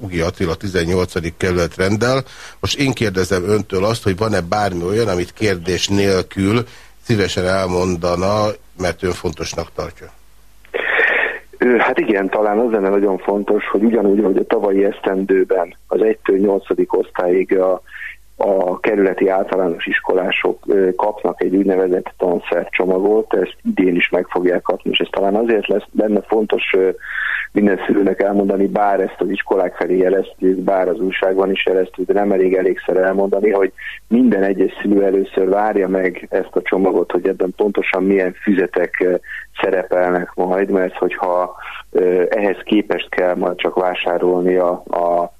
Ugi Attila 18. kerület rendel. Most én kérdezem öntől azt, hogy van-e bármi olyan, amit kérdés nélkül szívesen elmondana, mert ön fontosnak tartja. Hát igen, talán az lenne nagyon fontos, hogy ugyanúgy, hogy a tavalyi esztendőben az 1-től 8. osztályig a a kerületi általános iskolások kapnak egy úgynevezett tanszercsomagot, ezt idén is meg fogják kapni, és ez talán azért lesz benne fontos minden szülőnek elmondani, bár ezt az iskolák felé jeleztük, bár az újságban is jeleztük, de nem elég elégszer elmondani, hogy minden egyes szülő először várja meg ezt a csomagot, hogy ebben pontosan milyen füzetek szerepelnek majd, mert hogyha ehhez képest kell majd csak vásárolni a, a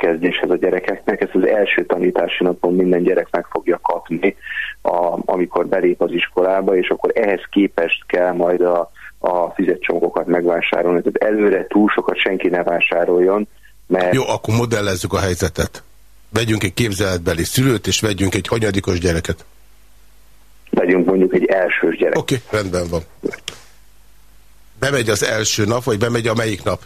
kezdéshez a gyerekeknek. Ezt az első tanítási napon minden gyerek meg fogja kapni, a, amikor belép az iskolába, és akkor ehhez képest kell majd a, a fizetcsomagokat megvásárolni. Tehát előre túl sokat senki ne vásároljon. Mert... Jó, akkor modellezzük a helyzetet. Vegyünk egy képzeletbeli szülőt, és vegyünk egy hanyadikos gyereket. Vegyünk mondjuk egy elsős gyerek. Oké, okay, rendben van. Bemegy az első nap, vagy bemegy a melyik nap?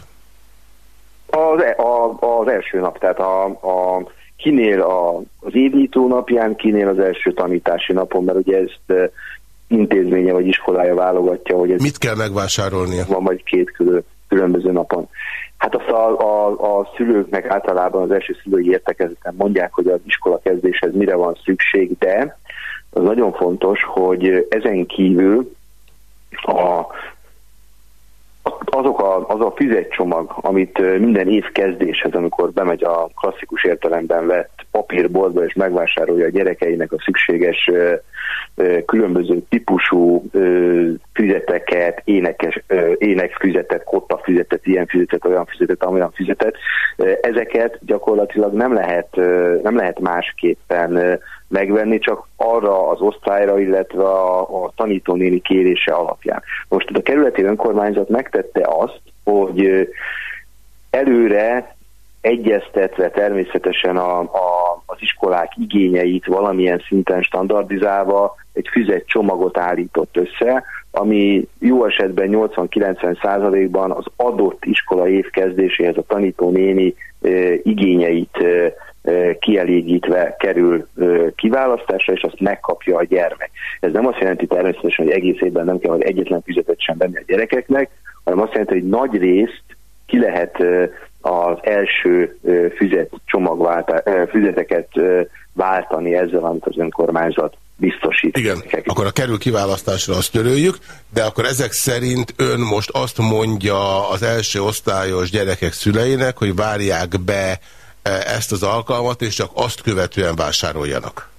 Az, e, a, az első nap, tehát a, a kinél a, az évnyitó napján, kinél az első tanítási napon, mert ugye ezt e, intézménye vagy iskolája válogatja, hogy ez Mit kell megvásárolnia? Van vagy két külön, különböző napon. Hát azt a, a, a szülőknek általában az első szülői értekezeten mondják, hogy az iskola kezdéshez mire van szükség, de az nagyon fontos, hogy ezen kívül a azok a, az a fizetcsomag, amit minden év kezdéshez, amikor bemegy a klasszikus értelemben vett papírboltba és megvásárolja a gyerekeinek a szükséges különböző típusú füzeteket, énekes, énekfüzetet, kotta füzetet, ilyen füzetet, olyan füzetet, olyan füzetet, ezeket gyakorlatilag nem lehet, nem lehet másképpen megvenni, csak arra az osztályra, illetve a, a tanítónéni kérése alapján. Most a kerületi önkormányzat megtette azt, hogy előre egyeztetve természetesen a, a, az iskolák igényeit valamilyen szinten standardizálva egy füzet csomagot állított össze, ami jó esetben 80-90 százalékban az adott iskola év a tanító néni e, igényeit e, kielégítve kerül kiválasztásra, és azt megkapja a gyermek. Ez nem azt jelenti természetesen, hogy egész évben nem kell, hogy egyetlen füzetet sem venni a gyerekeknek, hanem azt jelenti, hogy nagy részt ki lehet az első füzet csomagváltá, füzeteket váltani ezzel, amit az önkormányzat biztosít. Igen, akkor a kerül kiválasztásra azt töröljük, de akkor ezek szerint ön most azt mondja az első osztályos gyerekek szüleinek, hogy várják be ezt az alkalmat, és csak azt követően vásároljanak.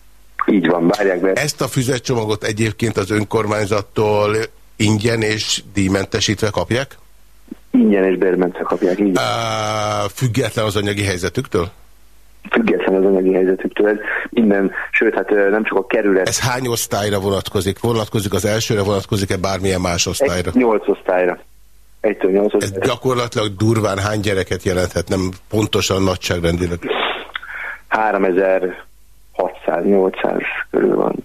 Így van, várják be. Ezt a füzetcsomagot egyébként az önkormányzattól ingyen és díjmentesítve kapják? Ingyen és bérmentve kapják, így. Uh, független az anyagi helyzetüktől? Független az anyagi helyzetüktől. Ez minden, sőt, hát nem csak a kerület. Ez hány osztályra vonatkozik? Vonatkozik az elsőre, vonatkozik-e bármilyen más osztályra? Egy nyolc osztályra. Egytől nyolc osztályra. Ez gyakorlatilag durván hány gyereket jelenthet, nem pontosan nagyságrendileg? 3600-800 körül van.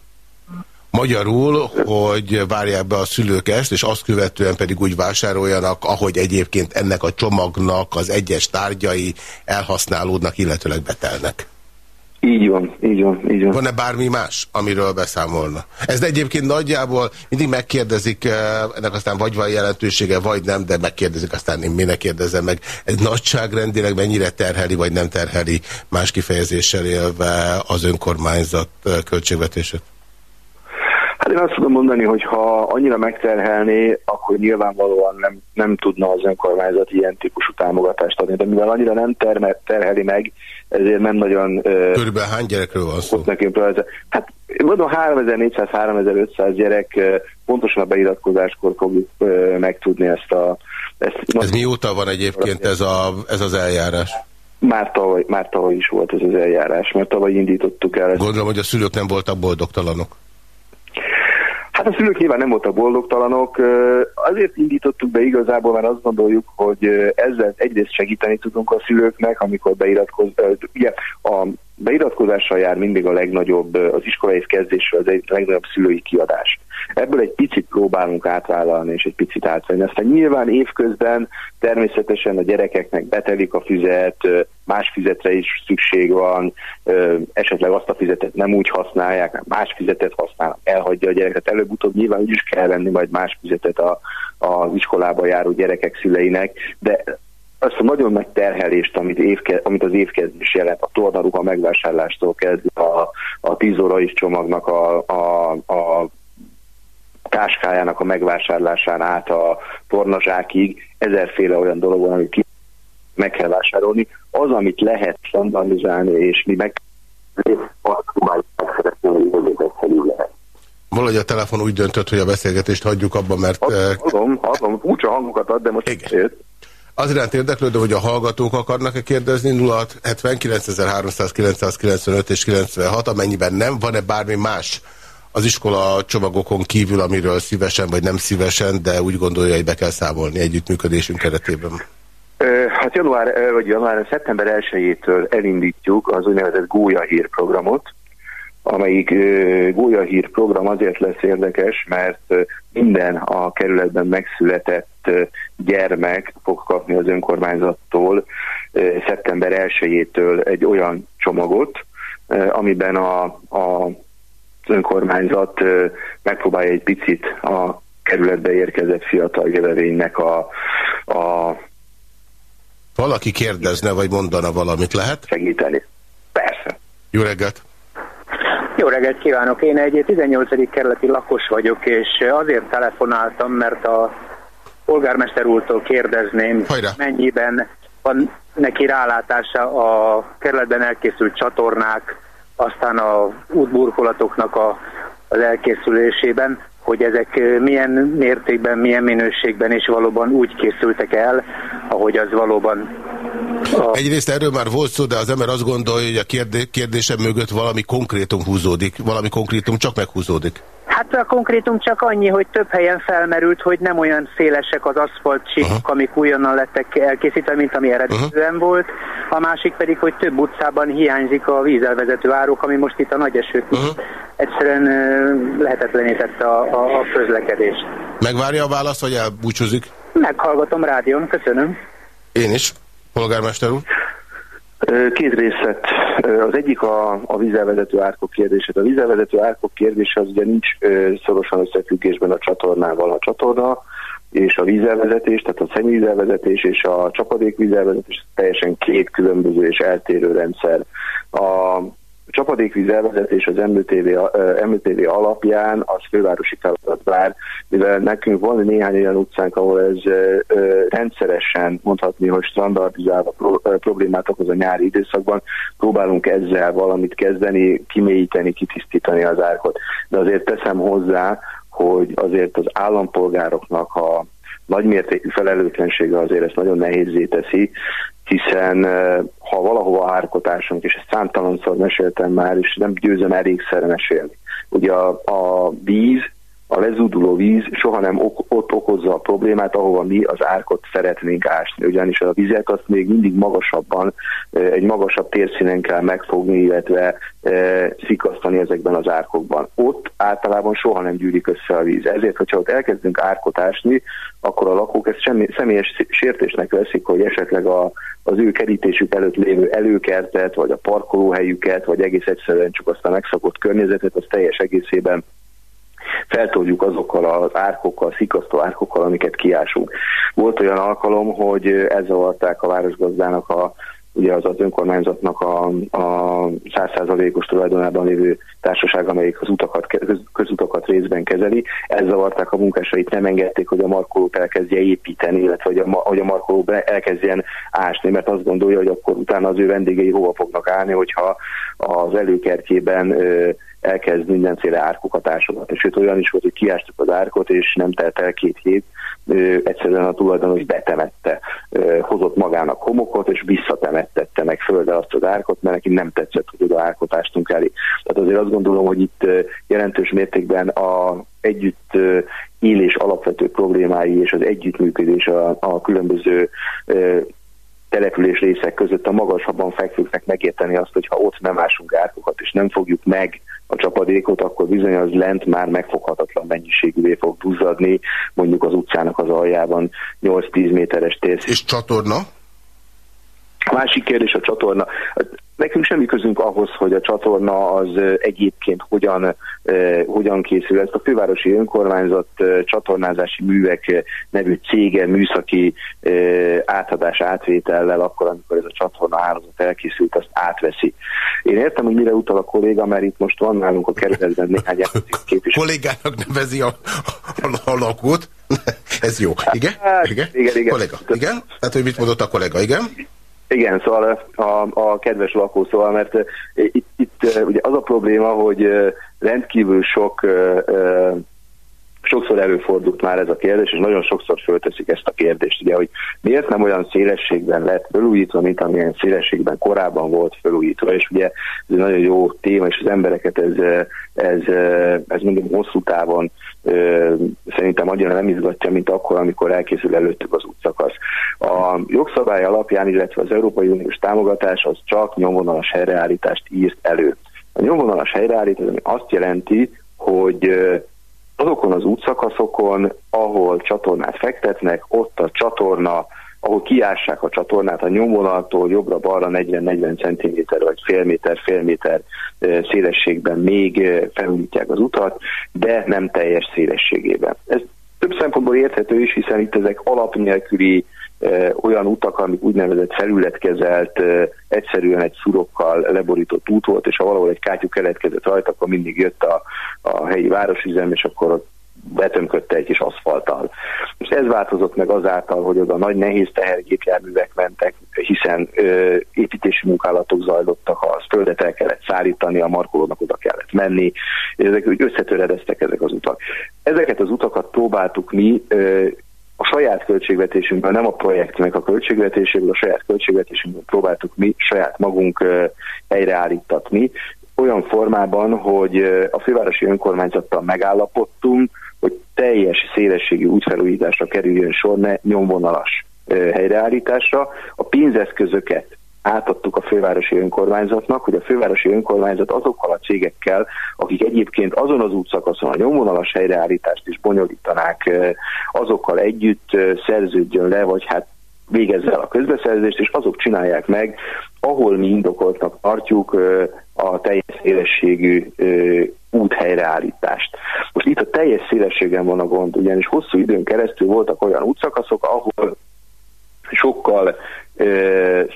Magyarul, hogy várják be a szülők ezt, és azt követően pedig úgy vásároljanak, ahogy egyébként ennek a csomagnak az egyes tárgyai elhasználódnak, illetőleg betelnek. Így van, így van, így van. Van-e bármi más, amiről beszámolna? Ez egyébként nagyjából mindig megkérdezik, eh, ennek aztán vagy van jelentősége, vagy nem, de megkérdezik, aztán én minek kérdezem meg. Ez nagyságrendileg mennyire terheli, vagy nem terheli más kifejezéssel élve az önkormányzat eh, költségvetését? Hát én azt tudom mondani, hogy ha annyira megterhelné, akkor nyilvánvalóan nem, nem tudna az önkormányzat ilyen típusú támogatást adni. De mivel annyira nem terme, terheli meg, ezért nem nagyon... Körülbelül hány gyerekről van szó? Nekünk, hát mondom 3400-3500 gyerek pontosan a beiratkozáskor fogjuk megtudni ezt a... Ezt, ez mióta van egyébként ez, a, ez az eljárás? Már tavaly, már tavaly is volt ez az eljárás, mert tavaly indítottuk el. Ezt. Gondolom, hogy a szülők nem voltak boldogtalanok. Hát a szülők nyilván nem voltak boldogtalanok, azért indítottuk be igazából, mert azt gondoljuk, hogy ezzel egyrészt segíteni tudunk a szülőknek, amikor beiratkoz, ugye a beiratkozással jár mindig a legnagyobb, az iskolai kezdésről az egy legnagyobb szülői kiadás. Ebből egy picit próbálunk átvállalni, és egy picit átvenni. Aztán nyilván évközben természetesen a gyerekeknek betelik a füzet, más fizetre is szükség van, esetleg azt a fizetet nem úgy használják, más fizetet használnak, elhagyja a gyereket. Előbb-utóbb nyilván úgy is kell venni majd más fizetet a, az iskolába járó gyerekek szüleinek, de azt a nagyon nagy terhelést, amit, évke, amit az évkezdés jelent, a tornaruha megvásárlástól kezdve a, a tíz órai csomagnak a, a, a táskájának a megvásárlásán át a tornazsákig, ezerféle olyan dolog van, amit meg kell vásárolni. Az, amit lehet standardizálni, és mi meg azt próbáljuk lehet. Valahogy a telefon úgy döntött, hogy a beszélgetést hagyjuk abba, mert... Adom, adom, furcsa hangokat ad, de most Igen. Az iránt érdeklődöm, hogy a hallgatók akarnak-e kérdezni 0679 és 96, amennyiben nem, van-e bármi más az iskola csomagokon kívül, amiről szívesen vagy nem szívesen, de úgy gondolja, hogy be kell számolni együttműködésünk keretében? Hát január, vagy január, szeptember 1-től elindítjuk az úgynevezett Gólya Hír programot, amelyik Gólya Hír program azért lesz érdekes, mert minden a kerületben megszületett gyermek fog kapni az önkormányzattól szeptember 1-től egy olyan csomagot, amiben a, a önkormányzat megpróbálja egy picit a kerületbe érkezett fiatal jöverénynek a, a Valaki kérdezne, vagy mondana valamit, lehet? Segíteni. Persze. Jó reggelt! Jó reggelt kívánok! Én egy 18. kerületi lakos vagyok, és azért telefonáltam, mert a polgármester úrtól kérdezném, Hajrá. mennyiben van neki rálátása a kerületben elkészült csatornák, aztán a útburkolatoknak a, az elkészülésében, hogy ezek milyen mértékben, milyen minőségben és valóban úgy készültek el, ahogy az valóban a... Egyrészt erről már volt szó, de az ember azt gondolja, hogy a kérdésem mögött valami konkrétum húzódik, valami konkrétum csak meghúzódik. Hát a konkrétum csak annyi, hogy több helyen felmerült, hogy nem olyan szélesek az aszfaltcsíkok, uh-huh. amik újonnan lettek elkészítve, mint ami eredetűen volt. A másik pedig, hogy több utcában hiányzik a vízelvezető árok, ami most itt a nagy esők egyszerűen lehetetlenítette a, a, a közlekedést. Megvárja a választ, vagy elbúcsúzik? Meghallgatom rádión, köszönöm. Én is, polgármester úr. Két részlet. Az egyik a, a vízelvezető árkok kérdése. A vízelvezető árkok kérdése az ugye nincs szorosan összefüggésben a csatornával. A csatorna és a vízelvezetés, tehát a szennyvízelvezetés és a csapadékvízelvezetés teljesen két különböző és eltérő rendszer. A csapadékvíz elvezetés az MTV, MTV alapján az fővárosi feladat bár, mivel nekünk van néhány olyan utcánk, ahol ez rendszeresen mondhatni, hogy standardizálva pro, problémát okoz a nyári időszakban, próbálunk ezzel valamit kezdeni, kimélyíteni, kitisztítani az árkot. De azért teszem hozzá, hogy azért az állampolgároknak a nagymértékű felelőtlensége azért ezt nagyon nehézé teszi, hiszen ha valahova árkotásunk, és ezt számtalanszor meséltem már, és nem győzöm elégszer mesélni. Ugye a, a víz a lezúduló víz soha nem ok- ott okozza a problémát, ahova mi az árkot szeretnénk ásni. Ugyanis a vizet azt még mindig magasabban, egy magasabb térszínen kell megfogni, illetve szikasztani ezekben az árkokban. Ott általában soha nem gyűlik össze a víz. Ezért, hogyha ott elkezdünk árkot ásni, akkor a lakók ezt semmi, személyes sértésnek veszik, hogy esetleg a, az ő kerítésük előtt lévő előkertet, vagy a parkolóhelyüket, vagy egész egyszerűen csak azt a megszakott környezetet, az teljes egészében feltoljuk azokkal az árkokkal, szikasztó árkokkal, amiket kiásunk. Volt olyan alkalom, hogy elzavarták a városgazdának a ugye az az önkormányzatnak a, 100%-os tulajdonában lévő társaság, amelyik az utakat, közutakat részben kezeli. Ez zavarták a munkásait, nem engedték, hogy a markolót elkezdje építeni, illetve hogy a, hogy a markoló elkezdjen ásni, mert azt gondolja, hogy akkor utána az ő vendégei hova fognak állni, hogyha az előkertjében elkezd mindenféle árkokat ásogatni. Sőt, olyan is volt, hogy kiástuk az árkot, és nem telt el két hét, egyszerűen a tulajdonos betemette, hozott magának homokot, és visszatemettette meg földre azt az árkot, mert neki nem tetszett, hogy oda árkot ástunk elé. Tehát azért azt gondolom, hogy itt jelentős mértékben a együtt élés alapvető problémái és az együttműködés a, a különböző település részek között a magasabban fekvőknek megérteni azt, hogy ha ott nem ásunk árkokat és nem fogjuk meg a csapadékot, akkor bizony az lent már megfoghatatlan mennyiségűvé fog duzzadni, mondjuk az utcának az aljában 8-10 méteres térsz. És csatorna? A másik kérdés a csatorna. Nekünk semmi közünk ahhoz, hogy a csatorna az egyébként hogyan, eh, hogyan készül. Ezt a fővárosi önkormányzat eh, csatornázási művek nevű cége műszaki átadás átvétellel akkor, amikor ez a csatorna hálózat elkészült, azt átveszi. Én értem, hogy mire utal a kolléga, mert itt most van nálunk a kerületben néhány (laughs) képviselő. Kollégának nevezi a, a, a lakót. (laughs) Ez jó. Igen? Hát, igen? Igen, igen. Kollega. Igen? Tehát, hogy mit mondott a kollega, igen? Igen, szóval a, a kedves lakó, szóval, mert itt, itt ugye az a probléma, hogy rendkívül sok sokszor előfordult már ez a kérdés, és nagyon sokszor fölteszik ezt a kérdést, ugye, hogy miért nem olyan szélességben lett felújítva, mint amilyen szélességben korábban volt felújítva, és ugye ez egy nagyon jó téma, és az embereket ez, ez, ez mindig hosszú távon szerintem annyira nem izgatja, mint akkor, amikor elkészül előttük az útszakasz. A jogszabály alapján, illetve az Európai Uniós támogatás az csak nyomvonalas helyreállítást írt elő. A nyomvonalas helyreállítás azt jelenti, hogy azokon az útszakaszokon, ahol csatornát fektetnek, ott a csatorna, ahol kiássák a csatornát a nyomvonaltól jobbra-balra 40-40 cm vagy fél méter, fél méter szélességben még felújítják az utat, de nem teljes szélességében. Ez több szempontból érthető is, hiszen itt ezek alapnélküli olyan utak, amik úgynevezett felületkezelt, egyszerűen egy szurokkal leborított út volt, és ha valahol egy kátyú keletkezett rajta, akkor mindig jött a, a helyi városüzem, és akkor ott betömködte egy kis aszfalttal. És ez változott meg azáltal, hogy oda nagy nehéz tehergépjárművek mentek, hiszen ö, építési munkálatok zajlottak, ha az földet el kellett szállítani, a markolónak oda kellett menni, és ezek úgy összetöredeztek ezek az utak. Ezeket az utakat próbáltuk mi ö, a saját költségvetésünkben, nem a projektnek a költségvetéséből, a saját költségvetésünkben próbáltuk mi saját magunk helyreállítatni, olyan formában, hogy a fővárosi önkormányzattal megállapodtunk, hogy teljes szélességi útfelújításra kerüljön sor, ne nyomvonalas helyreállításra. A pénzeszközöket átadtuk a fővárosi önkormányzatnak, hogy a fővárosi önkormányzat azokkal a cégekkel, akik egyébként azon az útszakaszon a nyomvonalas helyreállítást is bonyolítanák, azokkal együtt szerződjön le, vagy hát végezze el a közbeszerzést, és azok csinálják meg, ahol mi indokoltnak tartjuk a teljes szélességű út helyreállítást. Most itt a teljes szélességen van a gond, ugyanis hosszú időn keresztül voltak olyan útszakaszok, ahol sokkal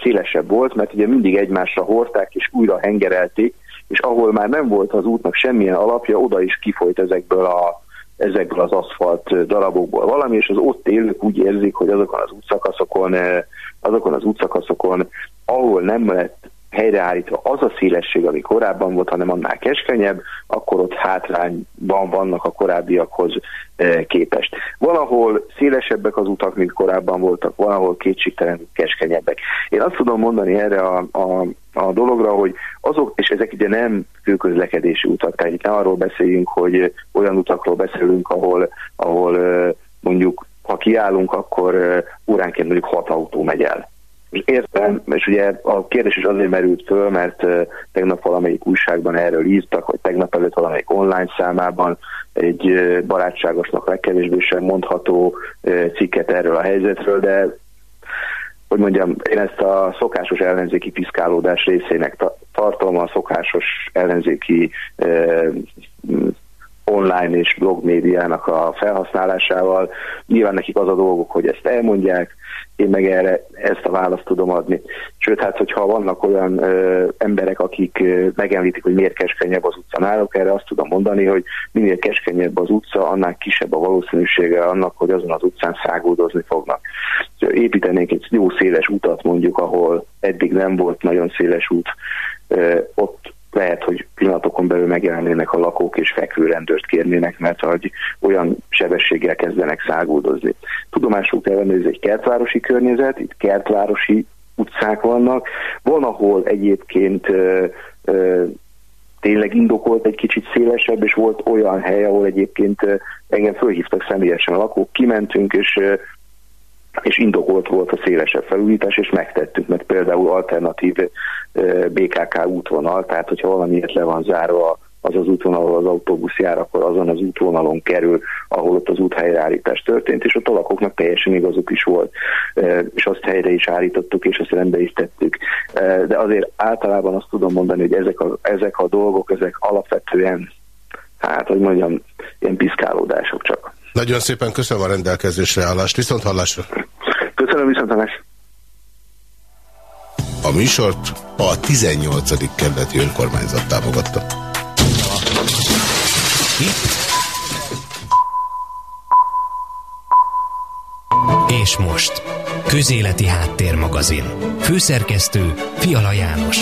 szélesebb volt, mert ugye mindig egymásra hordták és újra hengerelték, és ahol már nem volt az útnak semmilyen alapja, oda is kifolyt ezekből a ezekből az aszfalt darabokból valami, és az ott élők úgy érzik, hogy azokon az útszakaszokon, azokon az útszakaszokon, ahol nem lett helyreállítva az a szélesség, ami korábban volt, hanem annál keskenyebb, akkor ott hátrányban vannak a korábbiakhoz e, képest. Valahol szélesebbek az utak, mint korábban voltak, valahol kétségtelen keskenyebbek. Én azt tudom mondani erre a, a, a dologra, hogy azok, és ezek ugye nem főközlekedési utak, tehát itt ne arról beszéljünk, hogy olyan utakról beszélünk, ahol, ahol e, mondjuk ha kiállunk, akkor e, óránként mondjuk hat autó megy el Értem, és ugye a kérdés is azért merült föl, mert tegnap valamelyik újságban erről írtak, vagy tegnap előtt valamelyik online számában egy barátságosnak legkevésbé sem mondható cikket erről a helyzetről, de hogy mondjam, én ezt a szokásos ellenzéki piszkálódás részének tartom, a szokásos ellenzéki online és blog médiának a felhasználásával. Nyilván nekik az a dolgok, hogy ezt elmondják, én meg erre ezt a választ tudom adni. Sőt, hát hogyha vannak olyan ö, emberek, akik ö, megemlítik, hogy miért keskenyebb az utca náluk, erre azt tudom mondani, hogy minél keskenyebb az utca, annál kisebb a valószínűsége annak, hogy azon az utcán száguldozni fognak. Építenénk egy jó széles utat mondjuk, ahol eddig nem volt nagyon széles út, ö, ott lehet, hogy pillanatokon belül megjelennének a lakók és fekvőrendőrt kérnének, mert hogy olyan sebességgel kezdenek száguldozni. Tudomásul kell venni, hogy ez egy kertvárosi környezet, itt kertvárosi utcák vannak. Van, ahol egyébként ö, ö, tényleg indokolt egy kicsit szélesebb, és volt olyan hely, ahol egyébként engem fölhívtak személyesen a lakók, kimentünk, és és indokolt volt a szélesebb felújítás, és megtettük, mert például alternatív BKK útvonal, tehát hogyha valamiért le van zárva az az útvonal, ahol az autóbusz jár, akkor azon az útvonalon kerül, ahol ott az úthelyreállítás történt, és a lakóknak teljesen igazuk is volt, és azt helyre is állítottuk, és azt rendbe is tettük. De azért általában azt tudom mondani, hogy ezek a, ezek a dolgok, ezek alapvetően, hát, hogy mondjam, ilyen piszkálódások csak. Nagyon szépen köszönöm a rendelkezésre állást. Viszont hallásra. Köszönöm, viszont hallásra. A műsort a 18. kerületi önkormányzat támogatta. És most, Közéleti Háttérmagazin. Főszerkesztő Fiala János.